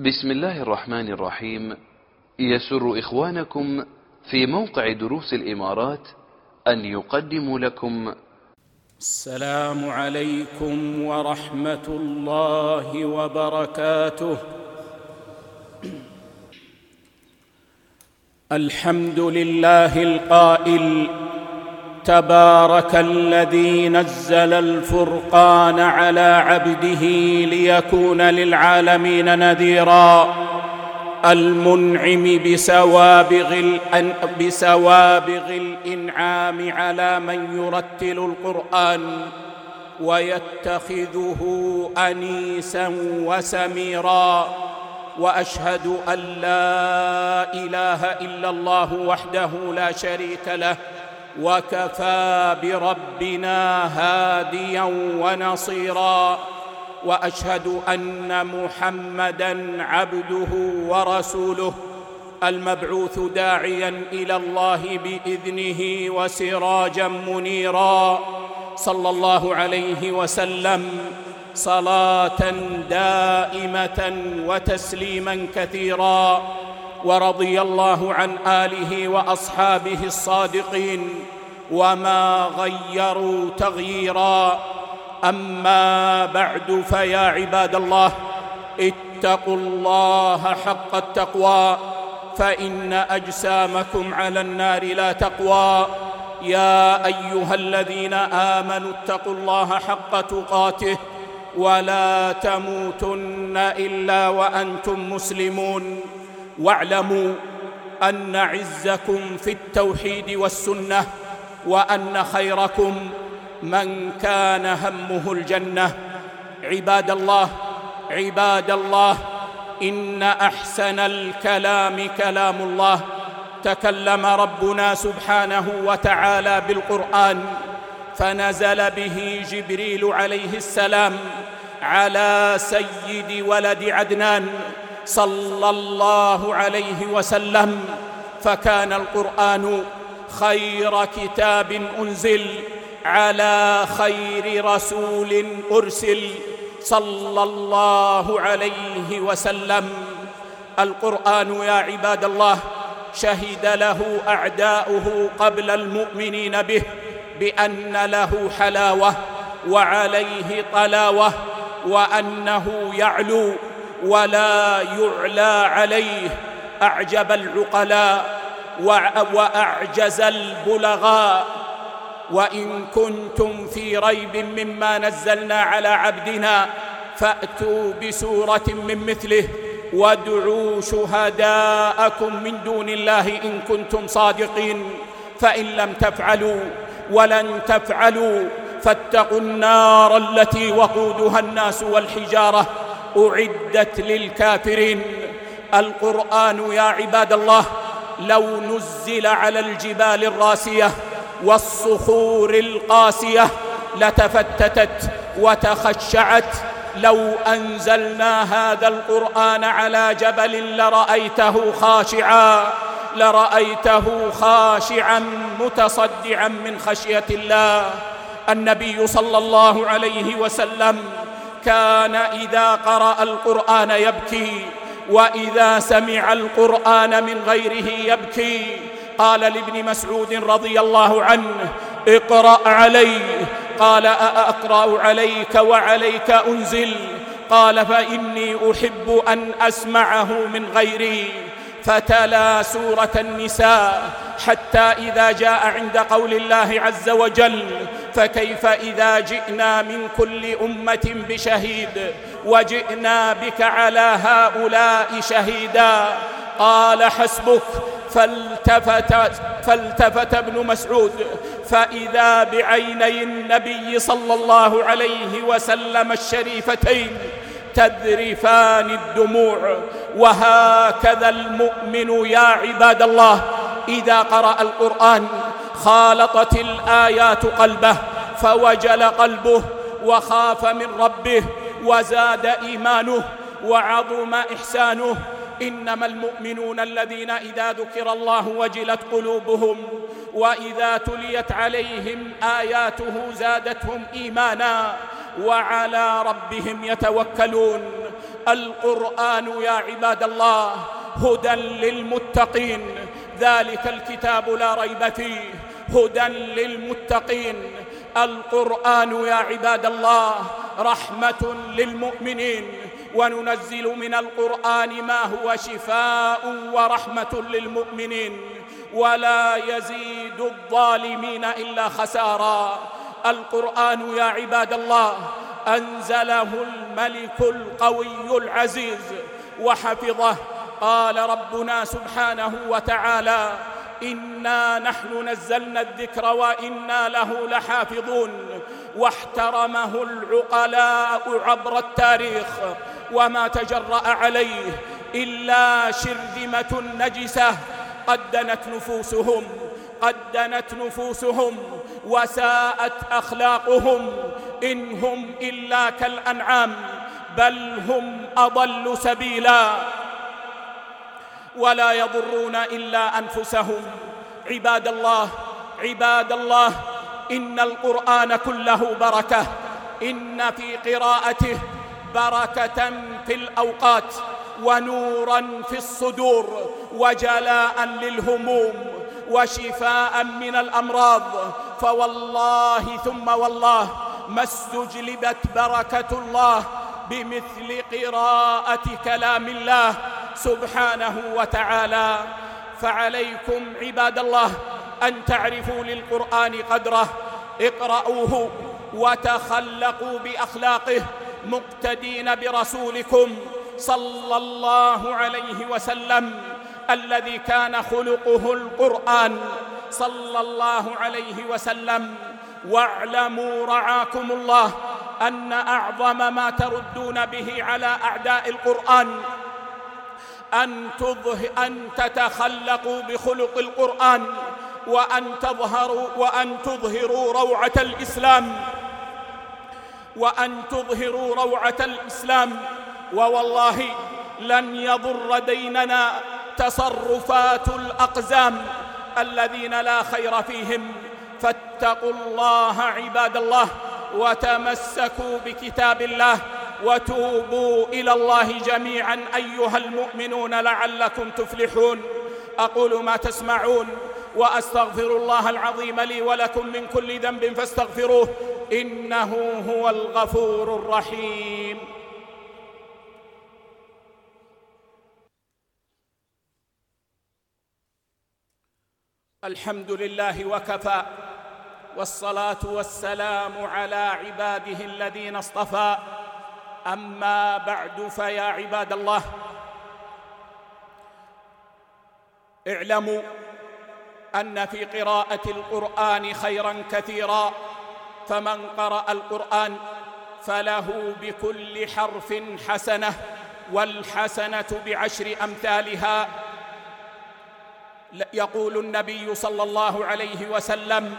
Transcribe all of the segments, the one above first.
بسم الله الرحمن الرحيم. يسر إخوانكم في موقع دروس الإمارات أن يقدموا لكم. السلام عليكم ورحمة الله وبركاته. الحمد لله القائل تبارك الذي نزل الفرقان على عبده ليكون للعالمين نذيرا. المنعم بسوابغ, الأن بسوابغ الإنعام على من يرتل القرآن ويتخذه أنيسا وسميرا. وأشهد أن لا إله إلا الله وحده لا شريك له. وكفى بربنا هاديا ونصيرا وأشهد أن محمدا عبده ورسوله المبعوث داعيا إلى الله بإذنه وسراجا منيرا صلى الله عليه وسلم صلاة دائمة وتسليما كثيرا ورضي الله عن آله وأصحابه الصادقين وما غيروا تغييرا. أما بعد فيا عباد الله اتقوا الله حق التقوى فإن أجسامكم على النار لا تقوى. يا أيها الذين آمنوا اتقوا الله حق تقاته ولا تموتن إلا وأنتم مسلمون. واعلموا أن عزكم في التوحيد والسنة وأن خيركم من كان همه الجنة. عباد الله عباد الله إن أحسن الكلام كلام الله. تكلم ربنا سبحانه وتعالى بالقرآن فنزل به جبريل عليه السلام على سيد ولد عدنان. صلى الله عليه وسلم فكان القرآن خير كتاب أنزل على خير رسول أرسل صلى الله عليه وسلم. القرآن يا عباد الله شهد له أعداؤه قبل المؤمنين به بأن له حلاوة وعليه طلاوة وأنه يعلو ولا يعلى عليه. أعجب العقلاء وأعجز البلغاء. وإن كنتم في ريب مما نزلنا على عبدنا فأتوا بسورة من مثله. وادعوا شهداءكم من دون الله إن كنتم صادقين. فإن لم تفعلوا ولن تفعلوا فاتقوا النار التي وقودها الناس والحجارة. أعدت للكافرين. القرآن يا عباد الله لو نزل على الجبال الراسية والصخور القاسية لتفتتت وتخشعت. لو أنزلنا هذا القرآن على جبل لرأيته خاشعا لرأيته خاشعا متصدعا من خشية الله. النبي صلى الله عليه وسلم كان إذا قرأ القرآن يبكي وإذا سمع القرآن من غيره يبكي. قال لابن مسعود رضي الله عنه اقرأ علي. قال أأقرأ عليك وعليك أنزل. قال فإني أحب أن أسمعه من غيري. فتلا سورة النساء. حتى إذا جاء عند قول الله عز وجل فكيف إذا جئنا من كل أمة بشهيد؟ وجئنا بك على هؤلاء شهيدا. قال حسبك. فالتفت فالتفت ابن مسعود. فإذا بعيني النبي صلى الله عليه وسلم الشريفتين تذرفان الدموع. وهكذا المؤمن يا عباد الله. إذا قرأ القرآن خالطت الآيات قلبه فوجل قلبه وخاف من ربه وزاد إيمانه وعظم إحسانه. إنما المؤمنون الذين إذا ذكر الله وجلت قلوبهم وإذا تليت عليهم آياته زادتهم إيمانا وعلى ربهم يتوكلون. القرآن يا عباد الله هدى للمتقين. ذلك الكتاب لا ريب فيه. هدى للمتقين. القرآن يا عباد الله رحمة للمؤمنين. وننزل من القرآن ما هو شفاء ورحمة للمؤمنين. ولا يزيد الظالمين إلا خسارا. القرآن يا عباد الله أنزله الملك القوي العزيز. وحفظه قال ربنا سبحانه وتعالى إنا نحن نزلنا الذكر وإنا له لحافظون واحترمه العقلاء عبر التاريخ وما تجرأ عليه إلا شرذمة نجسة قد دنت نفوسهم قد دنت نفوسهم وساءت أخلاقهم إن هم إلا كالأنعام بل هم أضل سبيلا ولا يضرون إلا أنفسهم. عباد الله عباد الله إن القرآن كله بركة. إن في قراءته بركة في الأوقات ونورا في الصدور وجلاء للهموم وشفاء من الأمراض. فوالله ثم والله ما استجلبت بركة الله بمثل قراءة كلام الله. سبحانه وتعالى. فعليكم عباد الله أن تعرفوا للقرآن قدره اقرأوه وتخلقوا بأخلاقه مقتدين برسولكم صلى الله عليه وسلم الذي كان خلقه القرآن صلى الله عليه وسلم. واعلموا رعاكم الله أن أعظم ما تردون به على أعداء القرآن أن, تظه أن تتخلقوا بخلق القرآن وأن تظهروا وأن تظهروا روعة الإسلام. وأن تظهروا روعة الإسلام. ووالله لن يضر ديننا تصرفات الأقزام الذين لا خير فيهم. فاتقوا الله عباد الله وتمسكوا بكتاب الله وتوبوا إلى الله جميعا أيها المؤمنون لعلكم تفلحون. أقول ما تسمعون وأستغفر الله العظيم لي ولكم من كل ذنب فاستغفروه إنه هو الغفور الرحيم. الحمد لله وكفى والصلاة والسلام على عباده الذين اصطفى. أما بعد فيا عباد الله اعلموا أن في قراءة القرآن خيرا كثيرا فمن قرأ القرآن فله بكل حرف حسنة والحسنة بعشر أمثالها. يقول النبي صلى الله عليه وسلم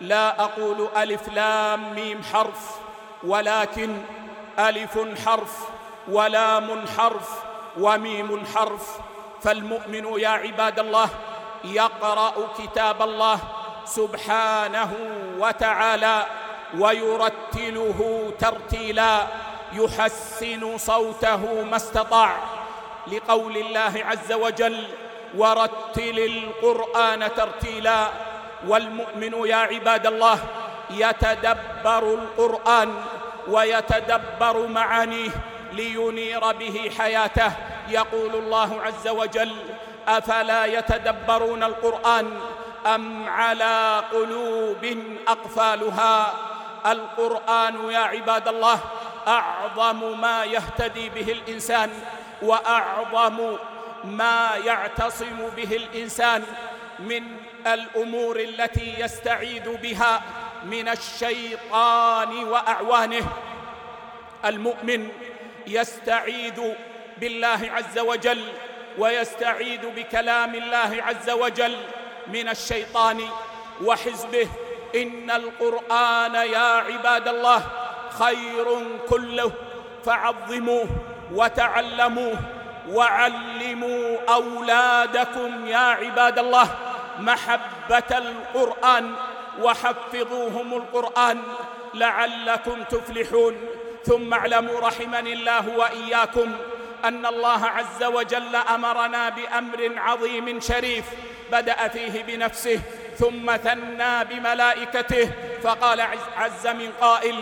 لا أقول ألف لام ميم حرف ولكن ألف حرف ولام حرف وميم حرف. فالمؤمن يا عباد الله يقرأ كتاب الله سبحانه وتعالى ويرتله ترتيلا يحسن صوته ما استطاع. لقول الله عز وجل ورتل القرآن ترتيلا والمؤمن يا عباد الله يتدبر القرآن ويتدبر معانيه لينير به حياته. يقول الله عز وجل أفلا يتدبرون القرآن أم على قلوب أقفالها؟ القرآن يا عباد الله أعظم ما يهتدي به الإنسان وأعظم ما يعتصم به الإنسان من الأمور التي يستعيذ بها. من الشيطان وأعوانه. المؤمن يستعيذ بالله عز وجل ويستعيذ بكلام الله عز وجل من الشيطان وحزبه. إن القرآن يا عباد الله خير كله. فعظموه وتعلموه وعلموا أولادكم يا عباد الله محبة القرآن. وحفظوهم القرآن لعلكم تفلحون. ثم اعلموا رحمني الله وإياكم أن الله عز وجل أمرنا بأمر عظيم شريف بدأ فيه بنفسه ثم ثنى بملائكته فقال عز من قائل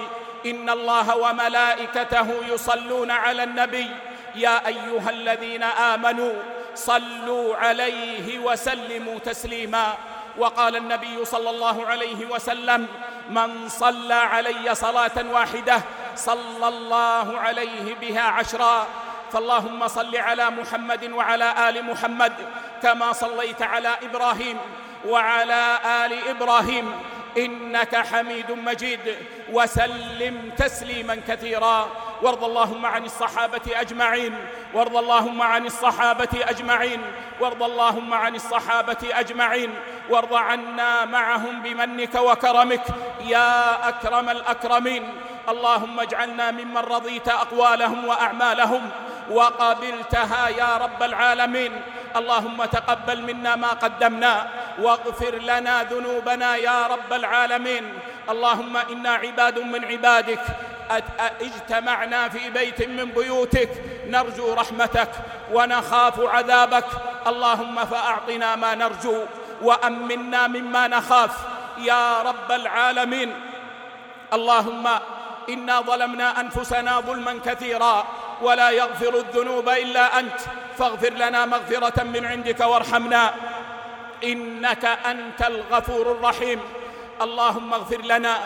إن الله وملائكته يصلون على النبي. يا أيها الذين آمنوا صلوا عليه وسلموا تسليما. وقال النبي صلى الله عليه وسلم من صلى علي صلاة واحدة صلى الله عليه بها عشرا فاللهم صل على محمد وعلى آل محمد كما صليت على إبراهيم وعلى آل إبراهيم إنك حميد مجيد وسلم تسليما كثيرا. وارض اللهم عن الصحابة أجمعين وارض اللهم عن الصحابة أجمعين وارض اللهم عن الصحابة أجمعين. وارض عنا معهم بمنك وكرمك. يا أكرم الأكرمين اللهم اجعلنا ممن رضيت أقوالهم وأعمالهم وقبلتها يا رب العالمين. اللهم تقبل منا ما قدمنا واغفر لنا ذنوبنا يا رب العالمين. اللهم إنا عباد من عبادك. اجتمعنا في بيت من بيوتك. نرجو رحمتك ونخاف عذابك. اللهم فأعطنا ما نرجو. وأمنا مما نخاف. يا رب العالمين. اللهم إنا ظلمنا أنفسنا ظلما كثيرا ولا يغفر الذنوب إلا أنت. فاغفر لنا مغفرة من عندك وارحمنا. إنك أنت الغفور الرحيم. اللهم اغفر لنا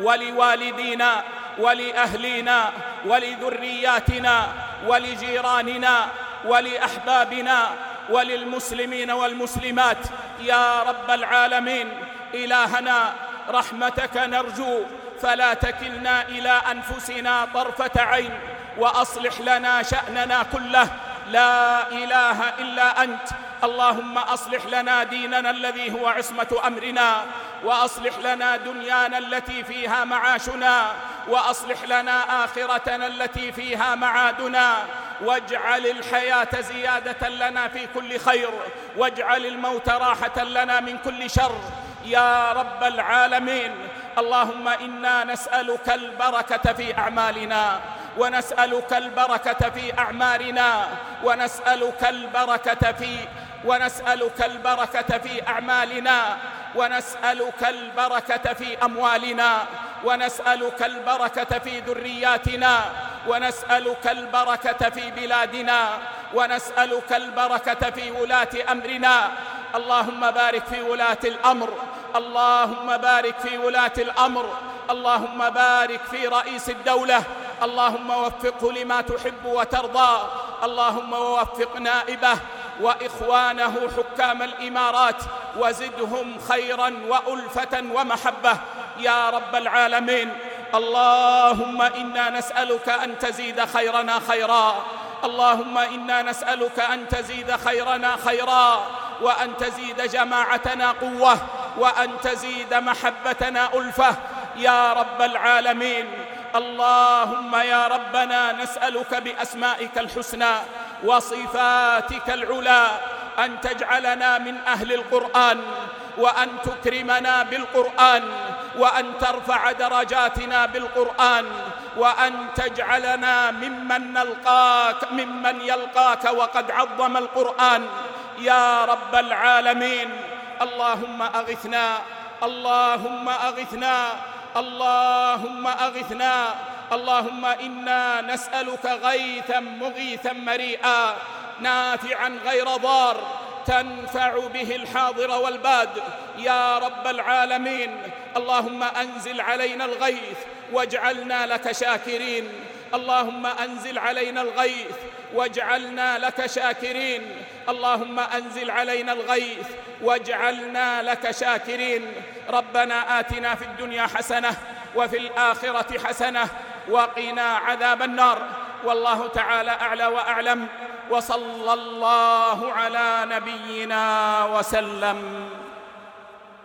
ولوالدينا ولأهلينا ولذرياتنا ولجيراننا ولأحبابنا وللمسلمين والمسلمات. يا رب العالمين إلهنا رحمتك نرجو. فلا تكلنا إلى أنفسنا طرفة عين وأصلح لنا شأننا كله. لا إله إلا أنت. اللهم أصلح لنا ديننا الذي هو عصمة أمرنا وأصلح لنا دنيانا التي فيها معاشنا وأصلح لنا آخرتنا التي فيها معادنا. واجعل الحياة زيادة لنا في كل خير. واجعل الموت راحة لنا من كل شر. يا رب العالمين اللهم إنا نسألك البركة في أعمالنا ونسألك البركة في أعمارنا ونسألك البركة في ونسألك البركة في أعمالنا ونسألك البركة في أموالنا ونسألك البركة في ذرياتنا ونسألك البركة في بلادنا ونسألك البركة في ولاة أمرنا. اللهم بارك في ولاة الأمر اللهم بارك في ولاة الأمر اللهم بارك في رئيس الدولة. اللهم وفقه لما تحب وترضى. اللهم ووفق نائبه وإخوانه حكام الإمارات وزدهم خيرا وألفة ومحبة. يا رب العالمين اللهم إنا نسألك أن تزيد خيرنا خيرا. اللهم إنا نسألك أن تزيد خيرنا خيرا. وأن تزيد جماعتنا قوة. وأن تزيد محبتنا ألفة. يا رب العالمين. اللهم يا ربنا نسألك بأسمائك الحسنى وصفاتك العلى أن تجعلنا من أهل القرآن وأن تكرمنا بالقرآن وأن ترفع درجاتنا بالقرآن وأن تجعلنا ممن نلقاك ممن يلقاك وقد عظم القرآن. يا رب العالمين اللهم أغثنا اللهم أغثنا اللهم أغثنا اللهم إنا نسألك غيثا مغيثا مريئا نافعا غير ضار تنفع به الحاضر والباد. يا رب العالمين اللهم أنزل علينا الغيث واجعلنا لك شاكرين. اللهم أنزل علينا الغيث واجعلنا لك شاكرين. اللهم أنزل علينا الغيث واجعلنا لك شاكرين. ربنا آتنا في الدنيا حسنة وفي الآخرة حسنة وقنا عذاب النار. والله تعالى أعلى وأعلم. وصلى الله على نبينا وسلم.